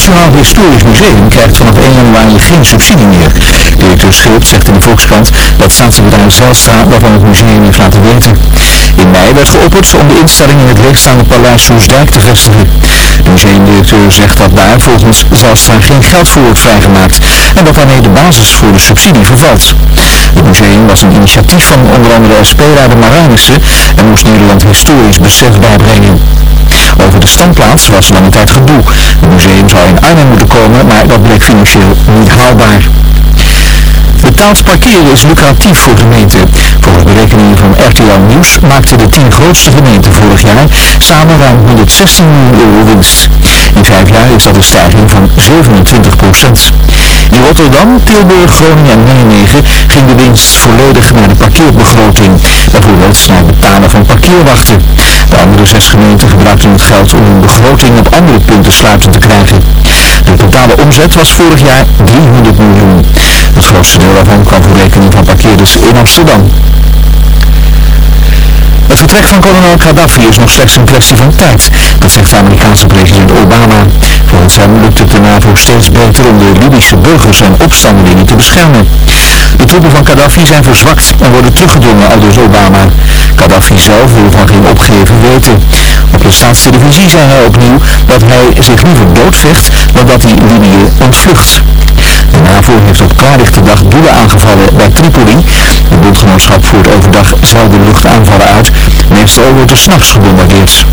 Nationaal Historisch Museum krijgt vanaf 1 januari geen subsidie meer. Directeur Schulp zegt in de Volkskrant dat staatssecretaris Zijlstra dat aan het museum heeft laten weten. In mei werd geopperd om de instelling in het leegstaande paleis Soesdijk te vestigen. De museumdirecteur zegt dat daar volgens Zijlstra geen geld voor wordt vrijgemaakt en dat daarmee de basis voor de subsidie vervalt. Het museum was een initiatief van onder andere SP-rader Marijnissen en moest Nederland historisch besef bijbrengen. Over de standplaats was lange tijd gedoe. Het museum zou in Arnhem moeten komen, maar dat bleek financieel niet haalbaar. Betaald parkeren is lucratief voor gemeenten. Volgens berekeningen van RTL Nieuws maakten de 10 grootste gemeenten vorig jaar samen ruim 116 miljoen euro winst. In vijf jaar is dat een stijging van 27 procent. In Rotterdam, Tilburg, Groningen en Nijmegen ging de winst volledig naar de parkeerbegroting. Bijvoorbeeld naar het betalen van parkeerwachten. De andere zes gemeenten gebruikten het geld om hun begroting op andere punten sluitend te krijgen. De totale omzet was vorig jaar 300 miljoen. Het grootste deel kwam voor rekening van parkeerders in Amsterdam. Het vertrek van kolonel Gaddafi is nog slechts een kwestie van tijd, dat zegt de Amerikaanse president Obama. Volgens hem lukt het de NAVO steeds beter om de Libische burgers en opstandelingen te beschermen. De troepen van Gaddafi zijn verzwakt en worden teruggedrongen, aldus Obama. Gaddafi zelf wil van geen opgeven weten. Op de staatstelevisie zei hij opnieuw dat hij zich liever doodvecht dan dat hij Libië ontvlucht. De NAVO heeft op klaarlichte dag doelen aangevallen bij Tripoli. Het bondgenootschap voert overdag zelden luchtaanvallen uit. Meestal wordt er s'nachts gebombardeerd.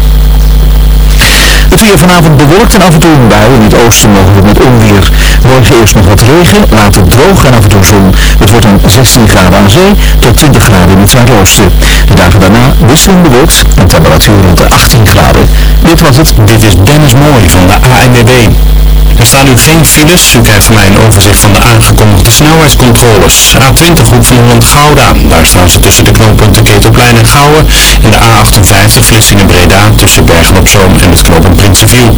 Het weer vanavond bewolkt en af en toe een bui. In het oosten mogelijk met onweer. Morgen eerst nog wat regen, later droog en af en toe zon. Dan 16 graden aan zee tot 20 graden in het zuidoosten. De dagen daarna wisselend bewolkt en temperatuur rond de 18 graden. Dit was het. Dit is Dennis Mooij van de ANWB. Er staan nu geen files. U krijgt van mij een overzicht van de aangekondigde snelheidscontroles. A20 Hoek van Holland-Gouda. Daar staan ze tussen de knooppunten Ketelplein en Gouwen. En de A58 Vlissingen-Breda tussen Bergen-op-Zoom en het knooppunt Prinsenviel.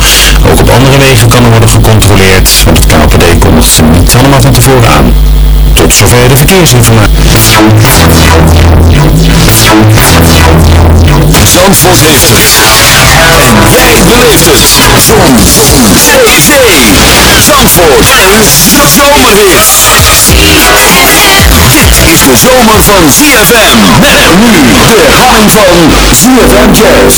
Ook op andere wegen kan er worden gecontroleerd. Want het KPD kondigt ze niet allemaal van tevoren aan. Tot zover de verkeersinformatie. Zandvoort heeft het. En jij beleeft het. Zon. Zee. Zandvoort. Een zomerhit. Dit is de zomer van ZFM. Met nu de herhaling van ZFM Jazz.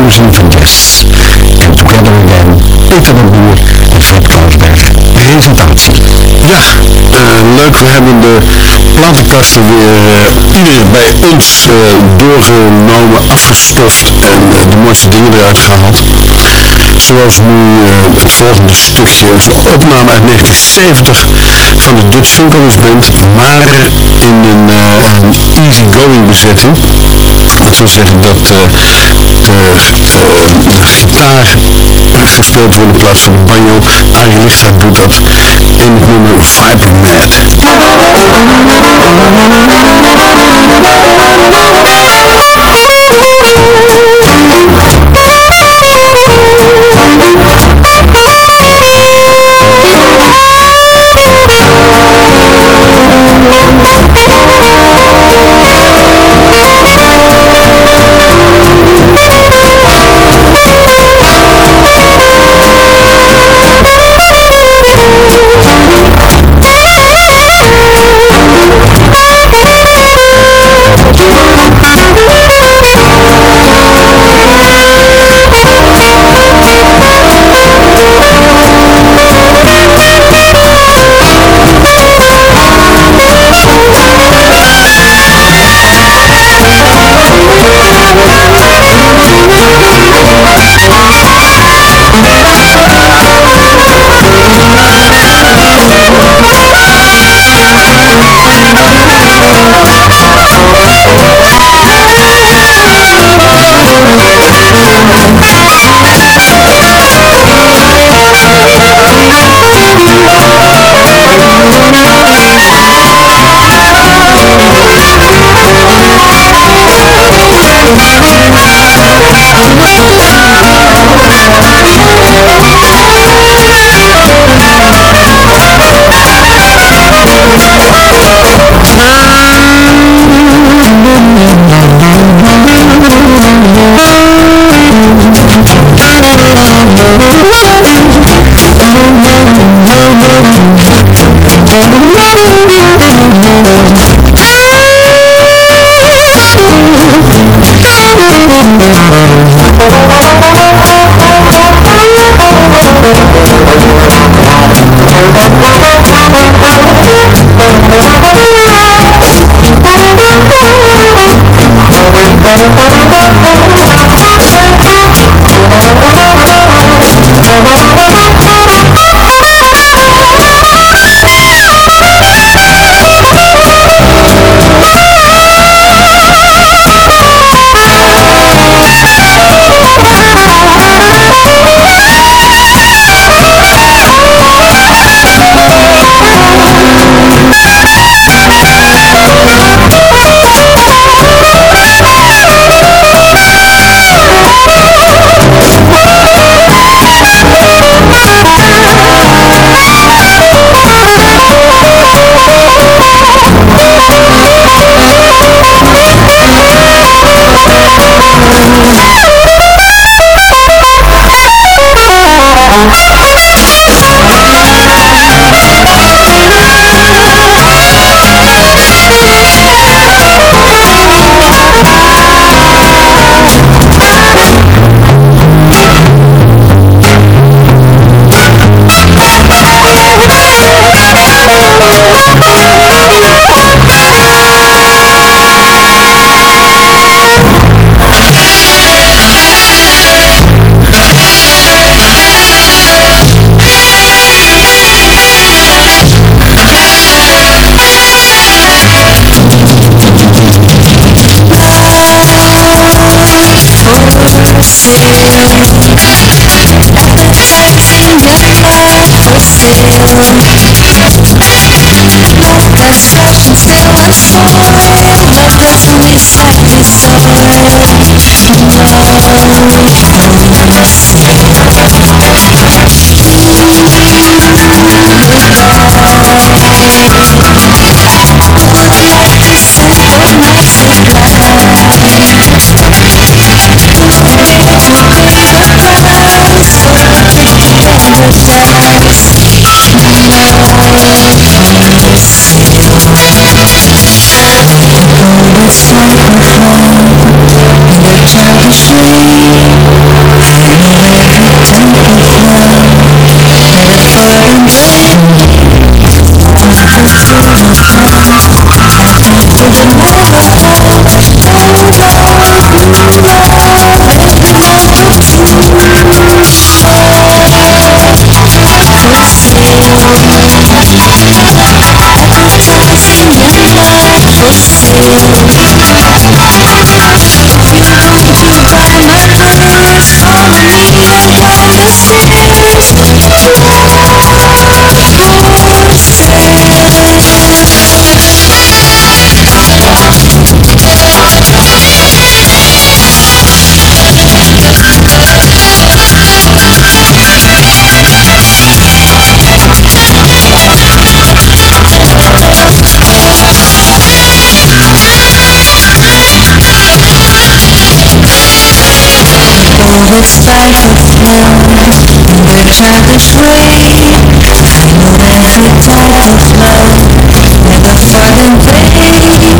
Tot 12 uur van jazz. En Together Again, Peter de Boer en Fred Koosberg. Presentatie. Ja, eh, leuk. We hebben de platenkasten weer uh, ieder bij ons uh, doorgenomen, afgestoft en de mooiste dingen eruit gehaald zoals nu eh, het volgende stukje. Is een opname uit 1970 van de Dutch Funkers Band, maar in een, uh, een easygoing bezetting. Dat wil zeggen dat eh, de, gitaar gespeeld wordt in plaats van banjo. Arie Lichtra doet dat in het nummer Viper Mad. Never will see despite the thrill and the childish way I know every time the flow Never falling prey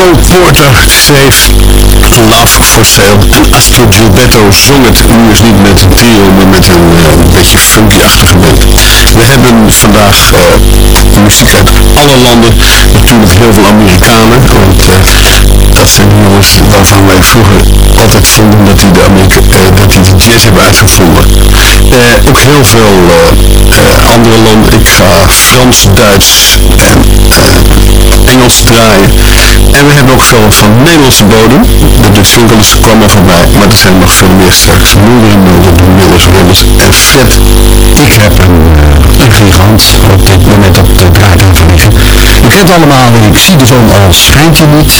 Cold Porter, Safe. Love for Sale Astro Gilberto zong het, nu is niet met een trio, maar met een, uh, beetje funky-achtige band. We hebben vandaag uh, muziek uit alle landen, natuurlijk heel veel Amerikanen, want uh, dat zijn jongens waarvan wij vroeger altijd vonden dat die de, Amerika dat die de jazz hebben uitgevonden. ook heel veel andere landen, ik ga Frans, Duits en Engels draaien. En we hebben ook veel van Nederlandse bodem. De kwam er voorbij, maar er zijn nog veel meer straks. Moeder en Mulder, Ribbels en Fred. Ik heb een, uh, een gigant op dit moment op de draaitafel liggen. U kent allemaal, ik zie de zon al schijnt je niet.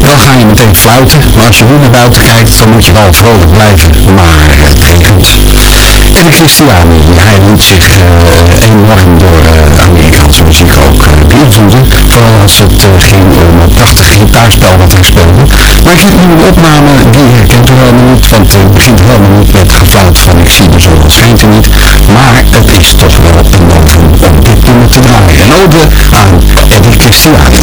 Dan ga je meteen fluiten, maar als je nu naar buiten kijkt, dan moet je wel vrolijk blijven. Maar het regent. En Christiani, hij liet zich enorm door uh, Amerikaanse muziek ook uh, beïnvloeden. Vooral als het ging om het prachtige gitaarspel wat hij speelde. Maar ik heb nu een opname, die herkent u helemaal niet, want het begint helemaal niet met gefluit van ik zie de zon, het schijnt er niet. Maar het is toch wel een novum om dit te draaien. Een ode aan Eddie Christiani.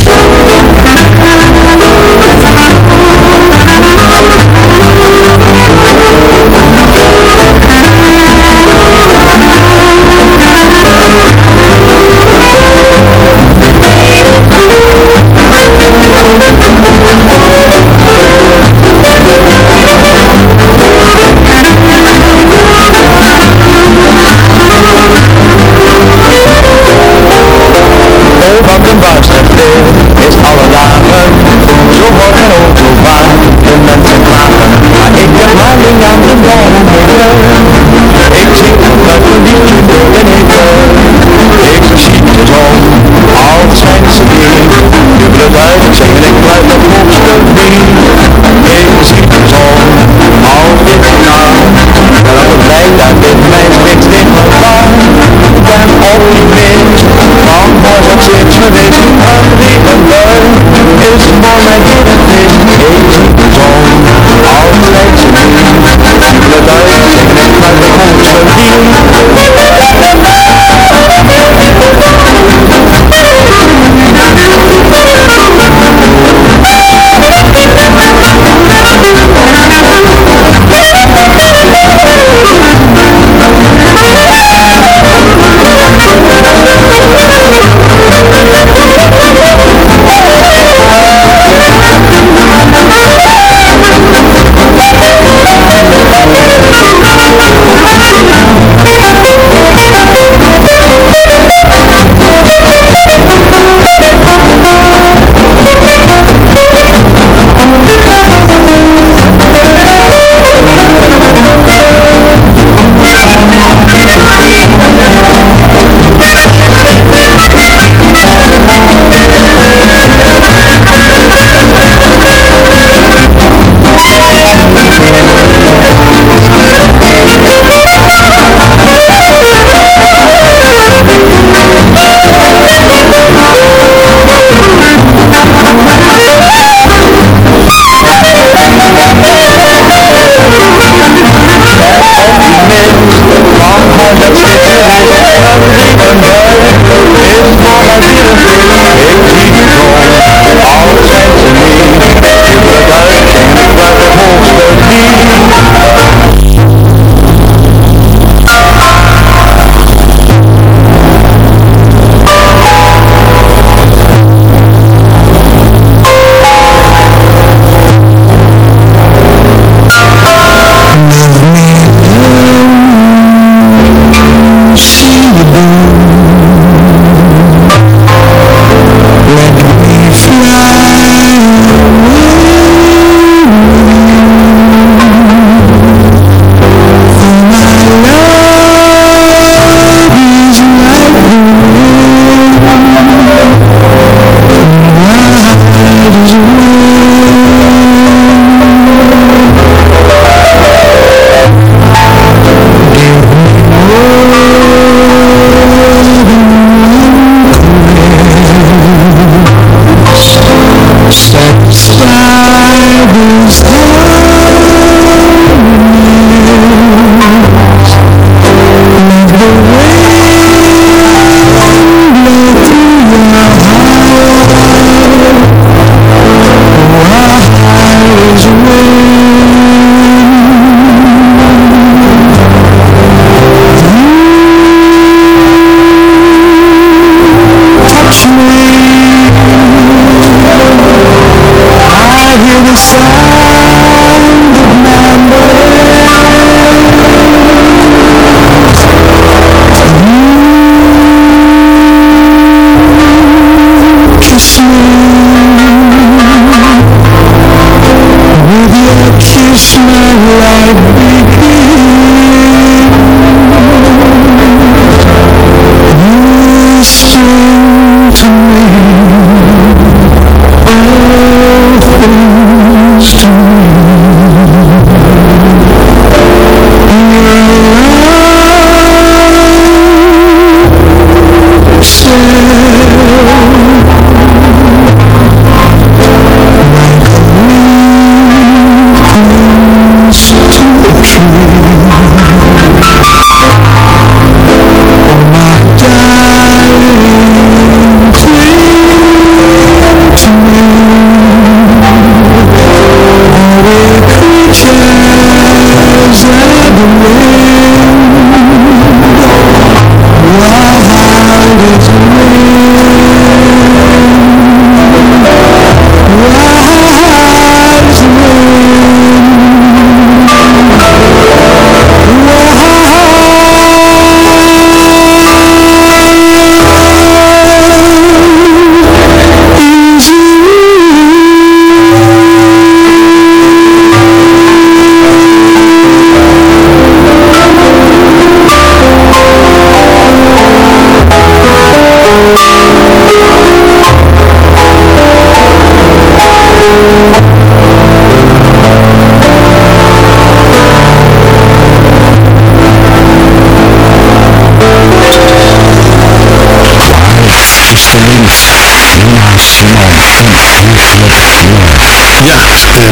over de hitte Ik zie de zon. Al schijnt ze weer. Dubbele duiven zingen ik blijf het hoogste weer Ik zie de zon. Al dit jaar. En op het dat dit mijn niks in gevaar Ik ben optimist Van morgen op zit geweest Een regenbui is voor mij hier Love is.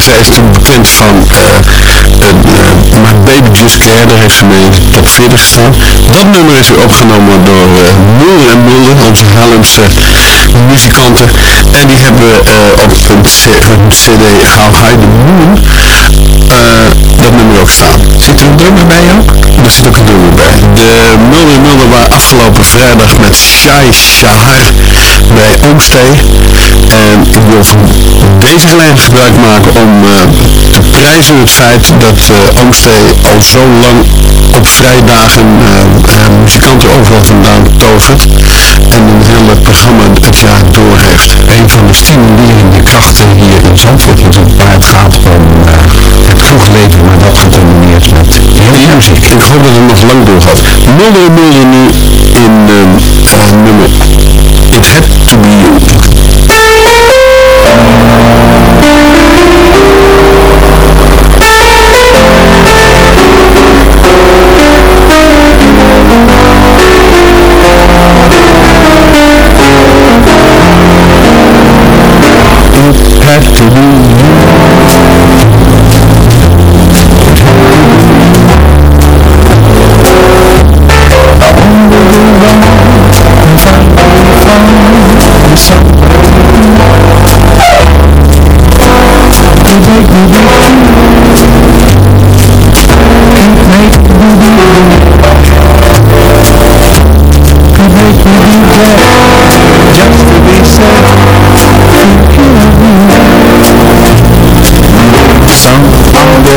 Zij is toen bekend van uh, uh, My Baby Just Care, daar heeft ze mee in de top 40 gestaan. Dat nummer is weer opgenomen door uh, Mulder en Mulder, onze Haarlemse muzikanten. En die hebben op een cd How High the Moon dat nummer ook staan. Zit er een drummer bij ook? Er zit ook een drummer bij. De Mulder Mulder waren afgelopen vrijdag met Shai Shahar bij Oomstee. En ik wil van deze gelegenheid gebruik maken om uh, te prijzen het feit dat uh, Oomstee al zo lang op vrijdagen uh, muzikanten overal vandaan tovert en een hele programma het jaar door heeft. Een van de stimulerende krachten hier in Zandvoort natuurlijk, waar het gaat om het vroege leven, maar dat gecombineerd met heel muziek. Ik hoop dat het nog lang doorgaat. Mulder Mulder nu in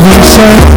glad just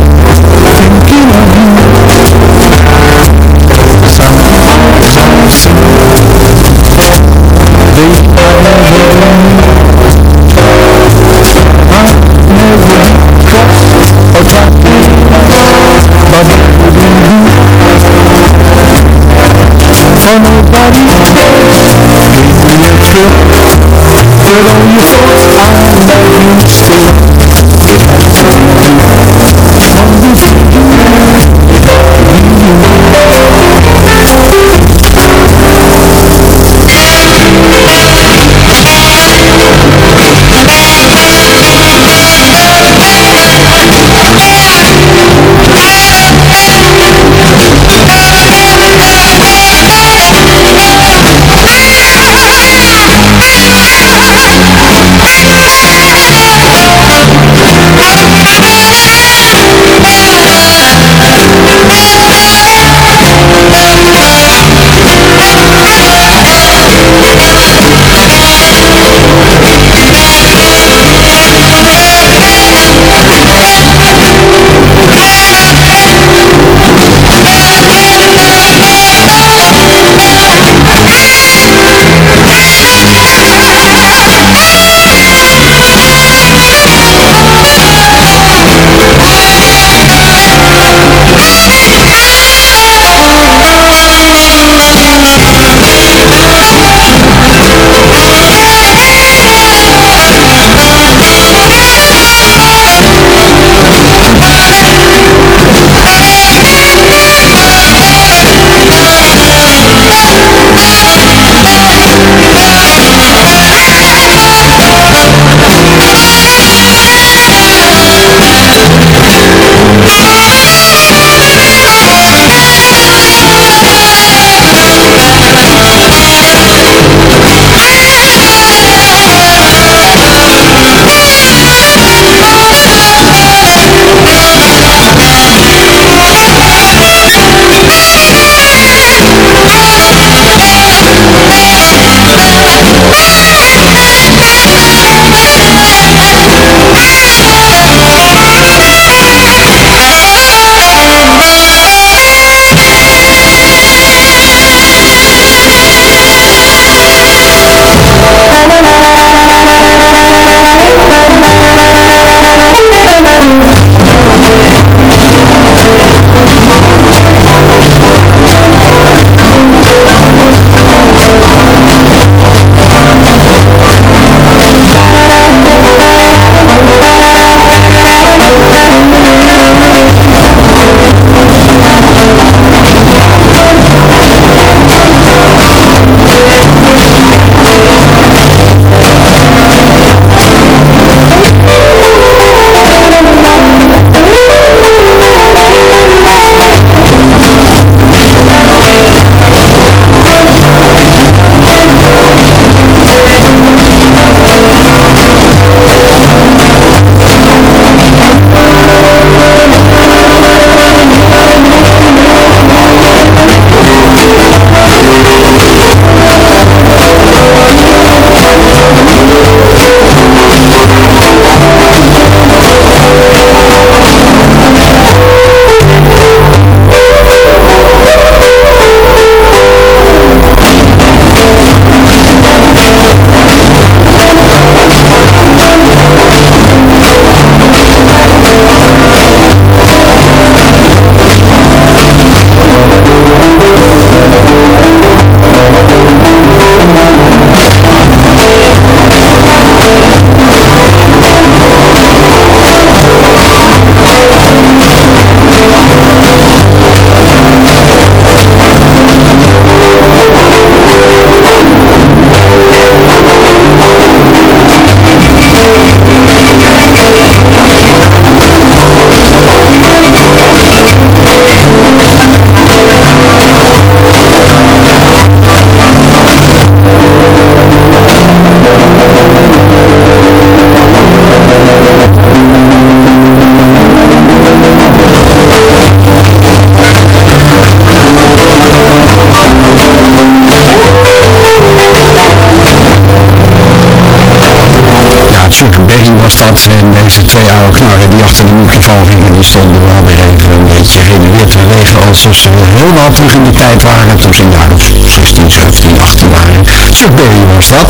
was dat. En deze twee oude knarren die achter de microfoon gingen, die stonden wel weer even een beetje heen en weer te bewegen alsof ze helemaal terug in de tijd waren. Toen ze jaar of 16, 17, 18 waren. Chuck Berry was dat.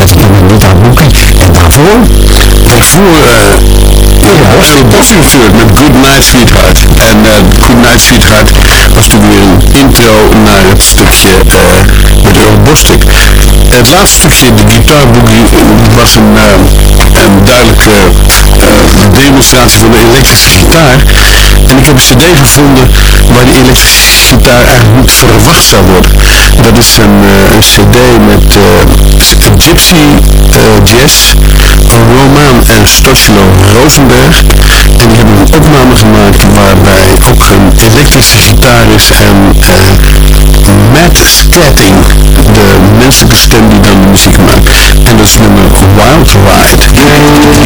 Met het nummer niet aan boeken. En daarvoor... Daarvoor uh, Bossy Bossy natuurlijk met Good Night Sweetheart. En uh, Good Night Sweetheart was toen weer een intro naar het stukje uh, met Earl Bostic. Het laatste stukje, de Guitar Boogie, was een, een duidelijke demonstratie van de elektrische gitaar. En ik heb een cd gevonden waar de elektrische gitaar eigenlijk niet verwacht zou worden. Dat is een, een cd met Gypsy Jazz, Roman en Stoslo Rosenberg. En die hebben een opname gemaakt waarbij ook een elektrische gitaar is en Matt Scatting, de menselijke stem die dan de muziek maakt. En dat is nummer Wild Ride.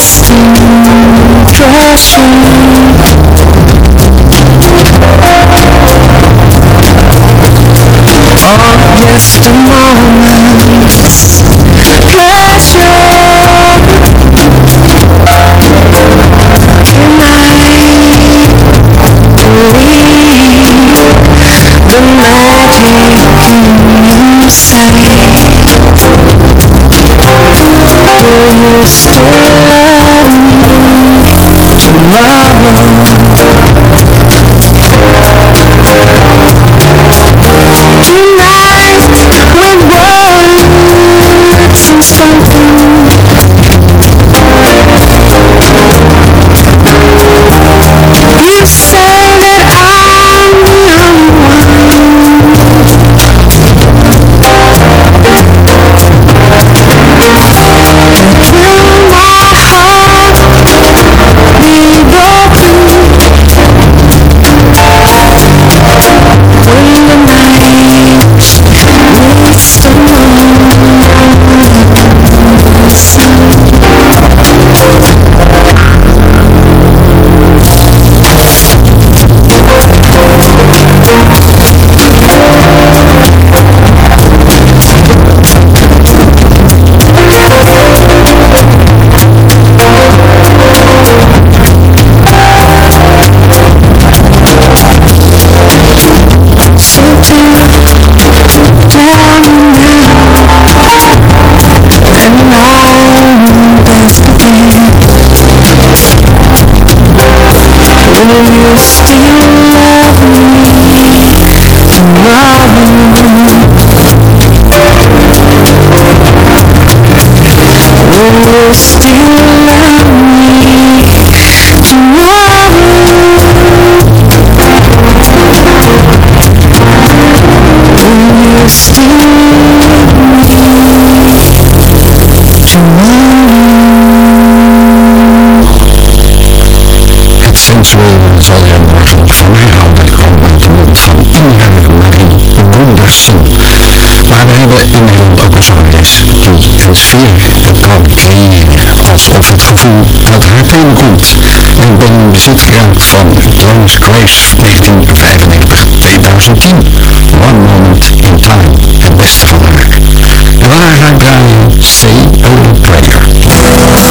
Crashing, crashing Oh, just a moment you still love Het kan creëren. Alsof het gevoel dat haar komt. En ben in bezit geraakt van Drones Grace 1995-2010. One Moment in Time. Het beste van haar. Waar ga ik draaien C. Owen prayer.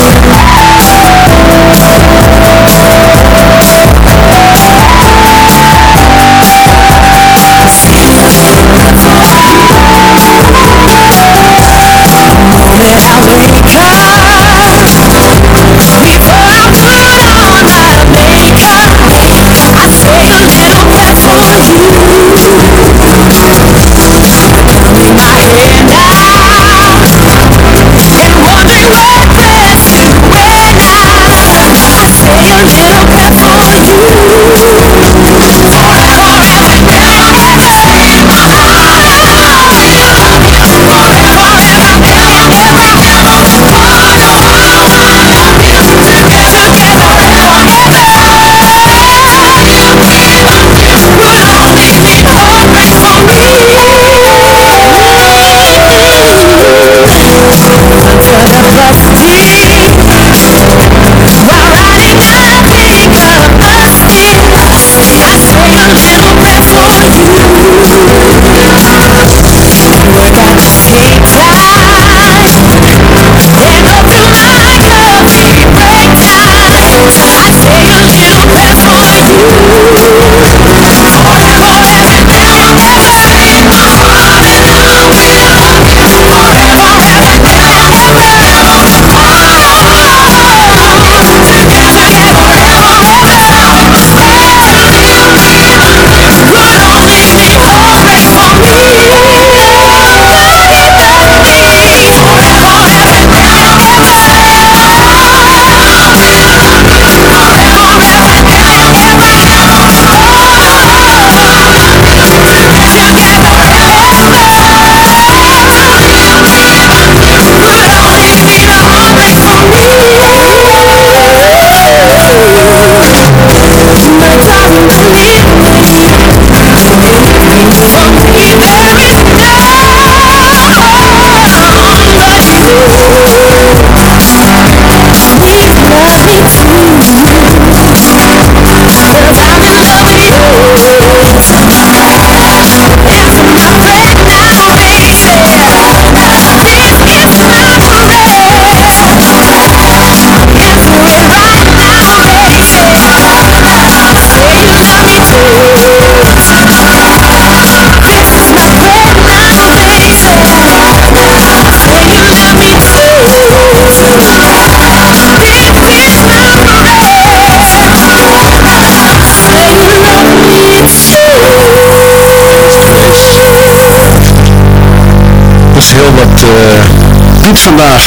Eh, Piet vandaag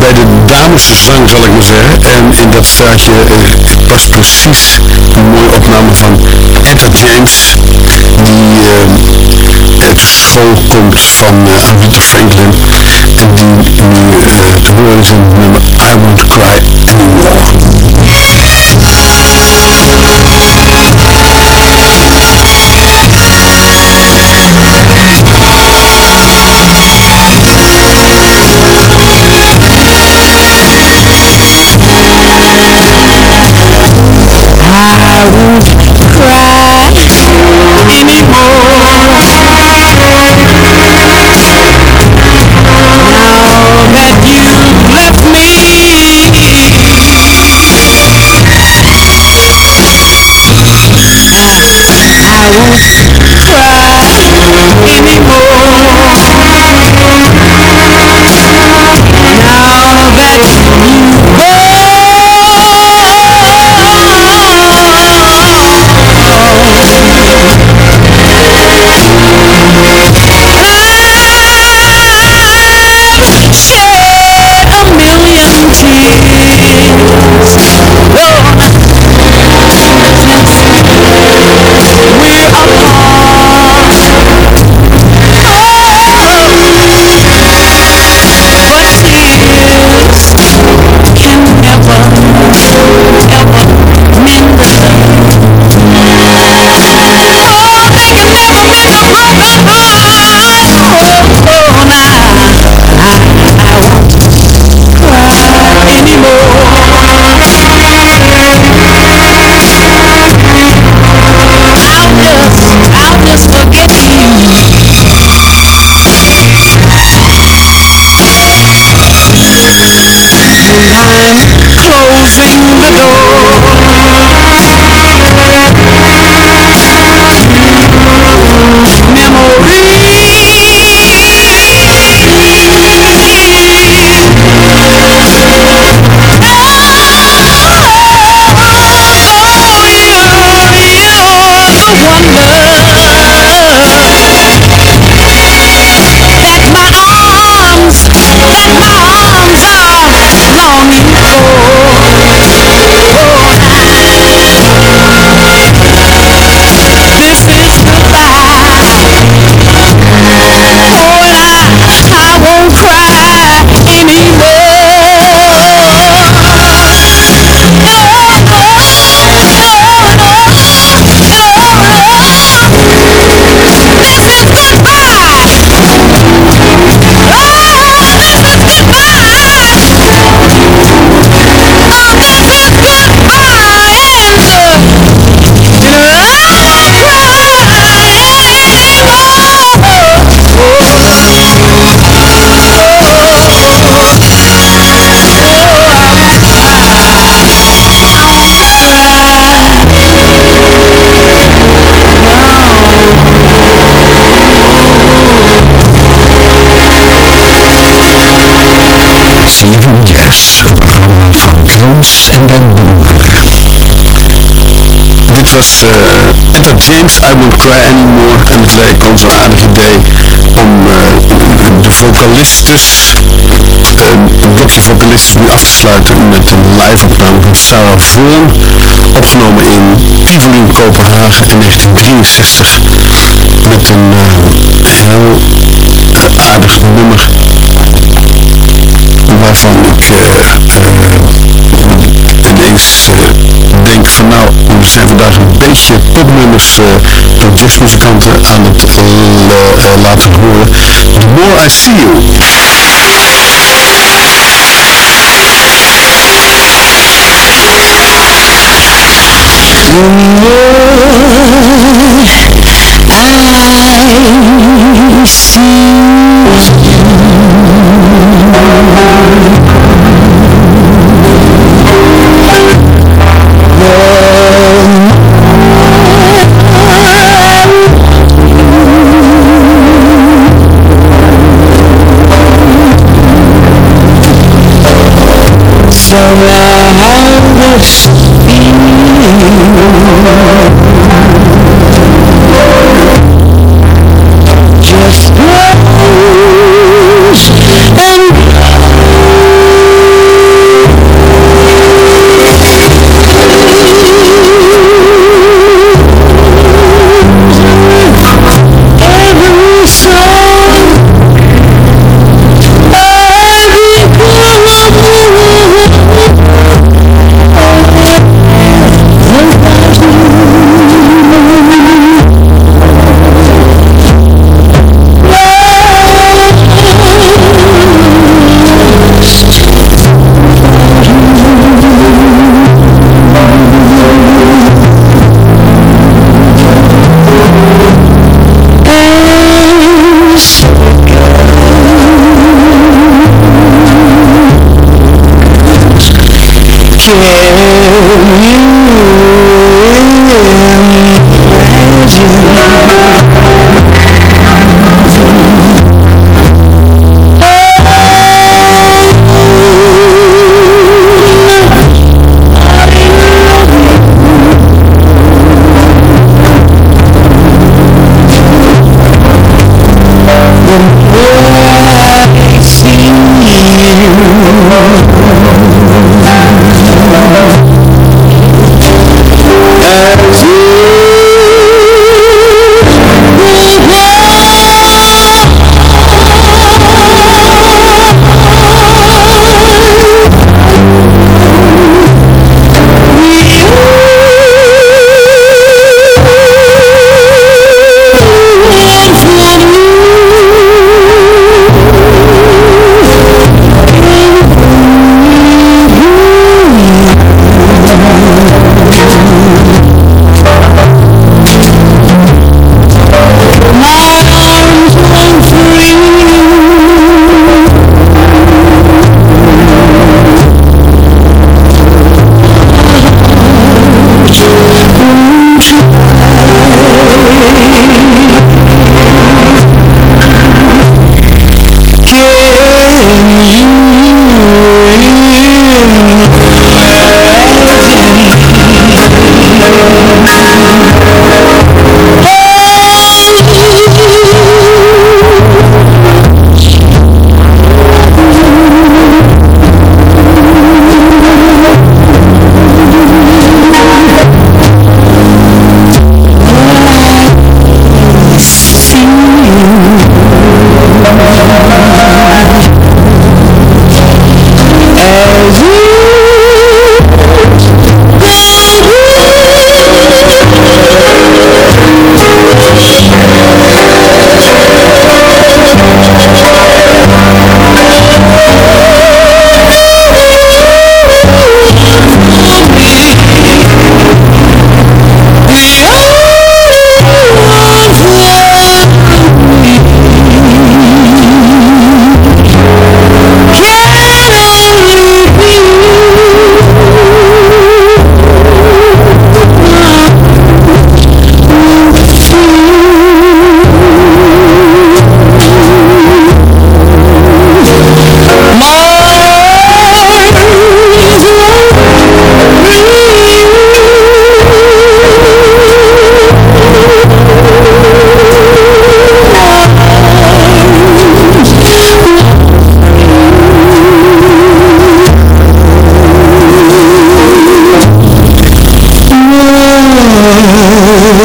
bij de dameszang, zal ik maar zeggen. En in dat straatje uh, past precies een mooie opname van Etta James, die uh, uit school komt van uh, Franklin. En die nu te horen is het nummer I Won't Cry Anymore. I en. Dit was uh, Etta James, I Won't Cry Anymore. En het leek ons een aardig idee om uh, de vocalistes, een blokje vocalistes nu af te sluiten met een live opname van Sarah Vaughan, opgenomen in Tivoli Kopenhagen in 1963. Met een heel aardig nummer waarvan ik ineens denk van nou, er zijn vandaag een beetje popnummers door jazzmuzikanten aan het laten horen. The More I See You. I Somehow this feeling just grows you, you, you, you.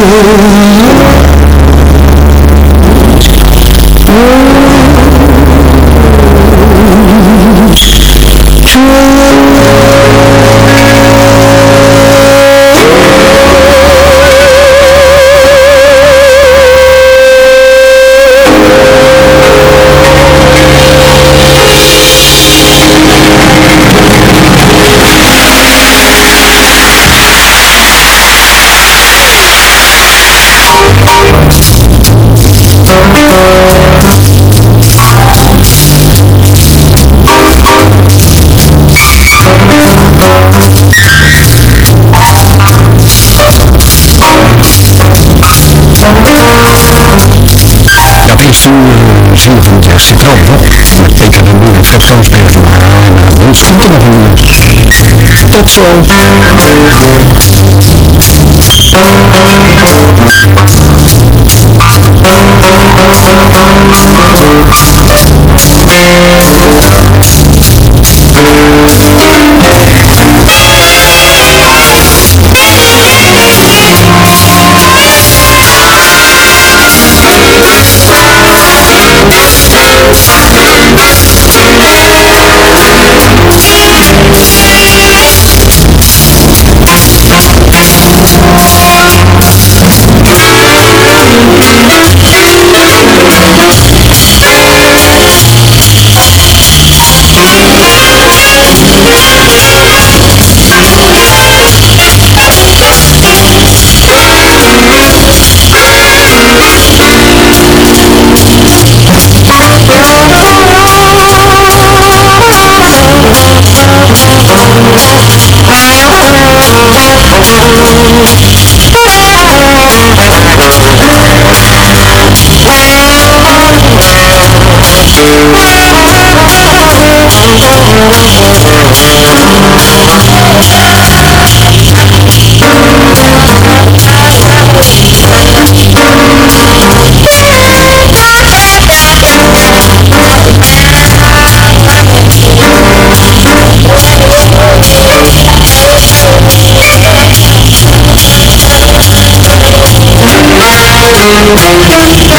you Tot zo. Van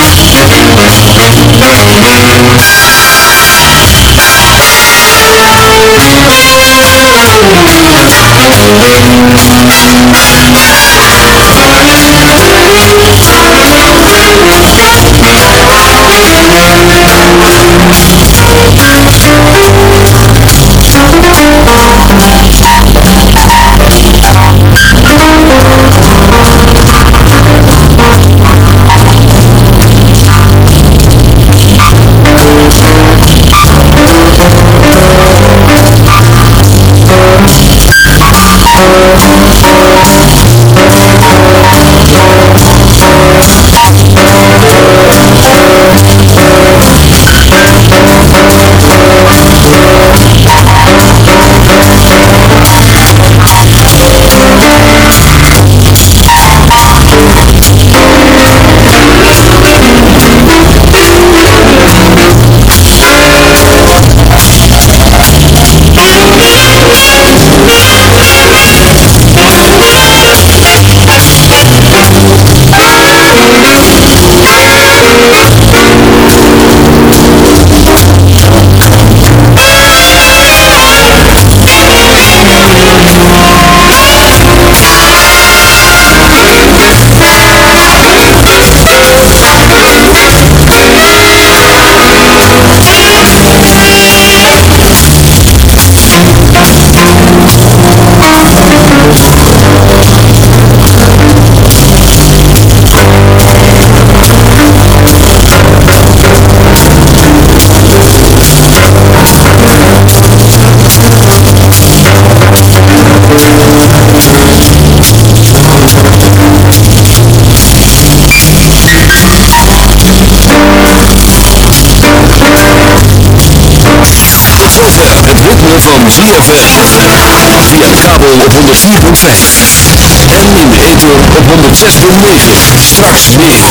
ZFM. Via de kabel op 104.5. En in de ether op 106.9. Straks meer.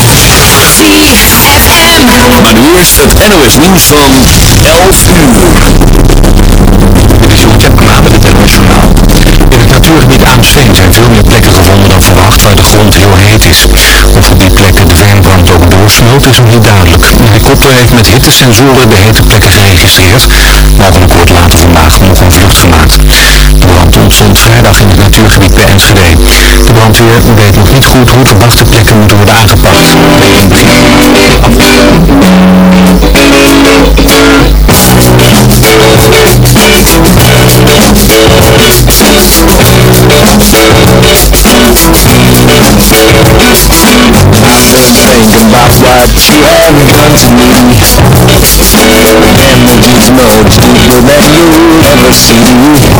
ZFM. Maar nu eerst het NOS nieuws van 11 uur. Dit is Jeroen Tjepkema met het NOS. In het natuurgebied Aamsveen zijn veel meer plekken gevonden dan verwacht waar de grond heel heet is. Of op die plekken de veenbrand ook doorsmoot is nog niet duidelijk. Een helikopter heeft met hittesensoren de hete plekken geregistreerd. Mogelijk wordt later vandaag nog een vlucht gemaakt. De brand ontstond vrijdag in het natuurgebied bij Enschede. De brandweer weet nog niet goed hoe verdachte plekken moeten worden aangepakt. About what you have done to me Images much deeper than you'll ever see me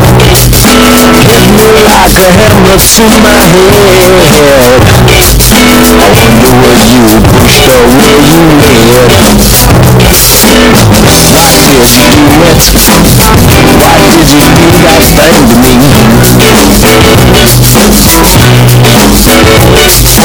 like a hammer to my head I wonder will you push or will you head Why did you do it? Why did you do that thing to me?